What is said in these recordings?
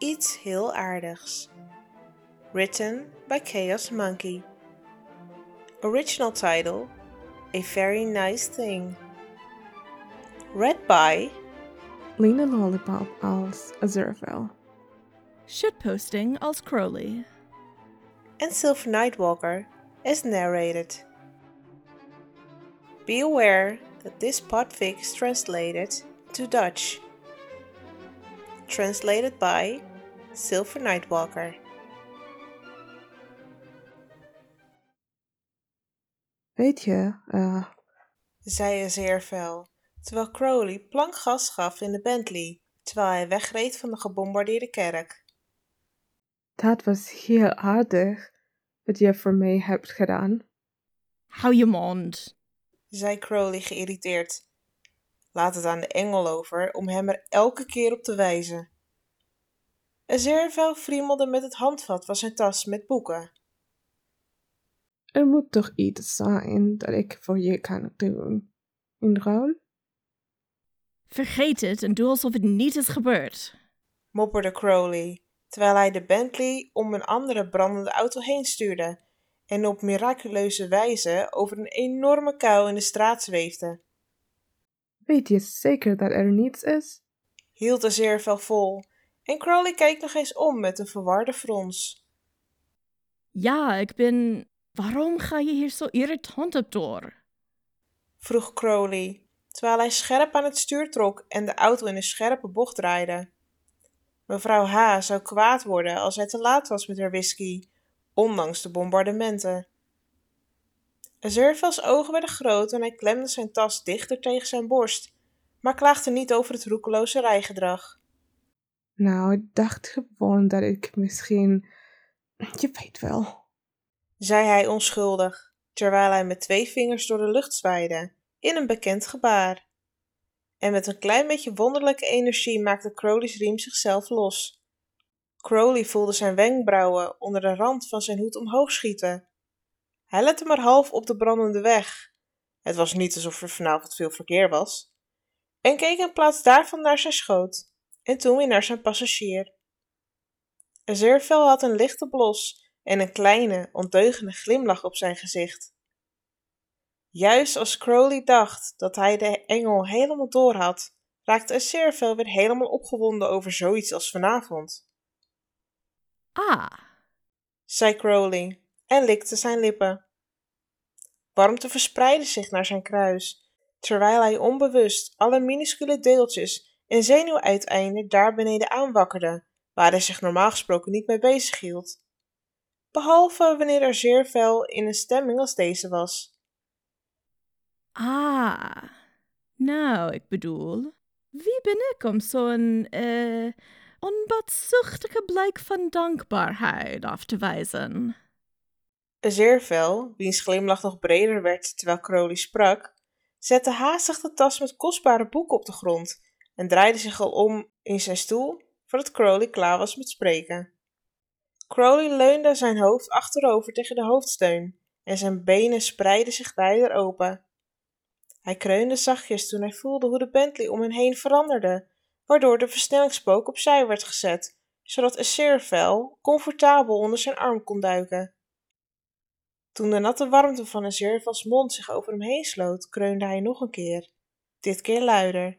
Iets heel aardigs. Written by Chaos Monkey. Original title A Very Nice Thing. Read by Lena Lollipop als Azurvel. Shitposting als Crowley. and Silver Nightwalker as narrated. Be aware that this podfic is translated to Dutch. Translated by Silver Nightwalker. Weet je, eh, zei Aziraphale, terwijl Crowley plankgas gaf in de Bentley, terwijl hij wegreed van de gebombardeerde kerk. dat was heel aardig wat je voor mij hebt gedaan. Hou je mond. zei Crowley geïrriteerd. Laat het aan de engel over om hem er elke keer op te wijzen. Aziraphale friemelde met het handvat van zijn tas met boeken. Er moet toch iets zijn dat ik voor je kan doen. In ruil? Vergeet het en doe alsof het niet is gebeurd. mopperde Crowley, terwijl hij de Bentley om een andere brandende auto heen stuurde en op miraculeuze wijze over een enorme kuil in de straat zweefde. Weet je zeker dat er niets is? Hield Aziraphale vol en Crowley keek nog eens om met een verwarde frons. Ja, ik ben. Waarom ga je hier zo irritant op door? vroeg Crowley, terwijl hij scherp aan het stuur trok en de auto in een scherpe bocht draaide. Mevrouw H. zou kwaad worden als hij te laat was met haar whisky, ondanks de bombardementen. Aziraphale's ogen werden groot en hij klemde zijn tas dichter tegen zijn borst, maar klaagde niet over het roekeloze rijgedrag. Nou, ik dacht gewoon dat ik misschien. Je weet wel. zei hij onschuldig, terwijl hij met twee vingers door de lucht zwaaide, in een bekend gebaar. En met een klein beetje wonderlijke energie maakte Crowley's riem zichzelf los. Crowley voelde zijn wenkbrauwen onder de rand van zijn hoed omhoog schieten. Hij lette maar half op de brandende weg. Het was niet alsof er vanavond veel verkeer was. En keek in plaats daarvan naar zijn schoot, en toen weer naar zijn passagier. Aziraphale had een lichte blos en een kleine, ondeugende glimlach op zijn gezicht. Juist als Crowley dacht dat hij de engel helemaal door had, raakte Aziraphale weer helemaal opgewonden over zoiets als vanavond, Ah, zei Crowley en likte zijn lippen. Warmte verspreidde zich naar zijn kruis, terwijl hij onbewust alle minuscule deeltjes en zenuwuiteinden daar beneden aanwakkerde, waar hij zich normaal gesproken niet mee bezig hield. Behalve wanneer er zeer fel in een stemming als deze was. ah. Nou, ik bedoel, wie ben ik om zo'n eh, onbaatzuchtige blijk van dankbaarheid af te wijzen? Aziraphale, wiens glimlach nog breder werd terwijl Crowley sprak, zette haastig de tas met kostbare boeken op de grond en draaide zich al om in zijn stoel voordat Crowley klaar was met spreken. Crowley leunde zijn hoofd achterover tegen de hoofdsteun en zijn benen spreidden zich wijder open. Hij kreunde zachtjes toen hij voelde hoe de Bentley om hen heen veranderde, waardoor de versnellingspook opzij werd gezet, zodat Aziraphale comfortabel onder zijn arm kon duiken. Toen de natte warmte van Aziraphale's mond zich over hem heen sloot, kreunde hij nog een keer, dit keer luider.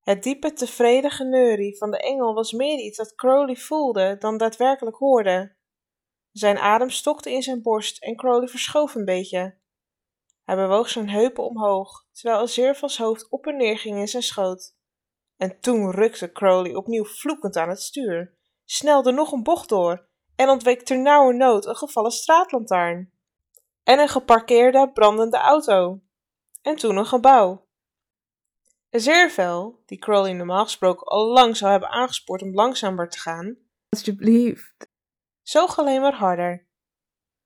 Het diepe tevreden geneurie van de engel was meer iets dat Crowley voelde dan daadwerkelijk hoorde. Zijn adem stokte in zijn borst en Crowley verschoof een beetje. Hij bewoog zijn heupen omhoog, terwijl Aziraphale's hoofd op en neer ging in zijn schoot. En toen rukte Crowley opnieuw vloekend aan het stuur, snelde nog een bocht door en ontweek ternauwernood een gevallen straatlantaarn. En een geparkeerde brandende auto. En toen een gebouw. Aziraphale, die Crowley normaal gesproken al lang zou hebben aangespoord om langzamer te gaan, Alsjeblieft. zoog alleen maar harder.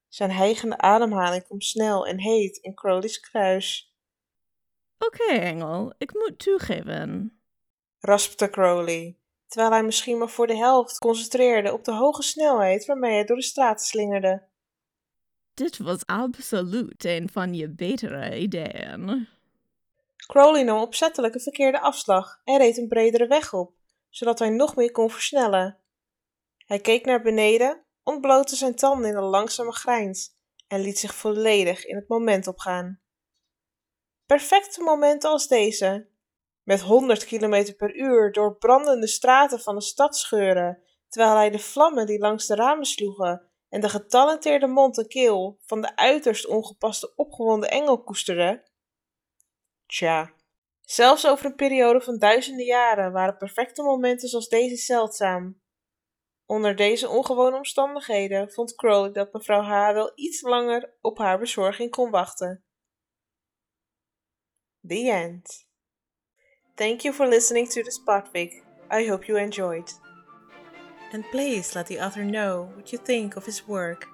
Zijn hijgende ademhaling kwam snel en heet in Crowley's kruis. Oké, engel, ik moet toegeven. raspte Crowley, terwijl hij misschien maar voor de helft concentreerde op de hoge snelheid waarmee hij door de straat slingerde. Dit was absoluut een van je betere ideeën. Crowley nam opzettelijk een verkeerde afslag en reed een bredere weg op, zodat hij nog meer kon versnellen. Hij keek naar beneden, ontblootte zijn tanden in een langzame grijns en liet zich volledig in het moment opgaan. Perfecte momenten als deze, met 100 km per uur door brandende straten van de stad scheuren, terwijl hij de vlammen die langs de ramen sloegen en de getalenteerde mond en keel van de uiterst ongepaste opgewonden engel koesterde. Tja, zelfs over een periode van duizenden jaren waren perfecte momenten zoals deze zeldzaam. Onder deze ongewone omstandigheden vond Crowley dat mevrouw H. wel iets langer op haar bezorging kon wachten. The end. Thank you for listening to this podfic. I hope you enjoyed. And please let the author know what you think of his work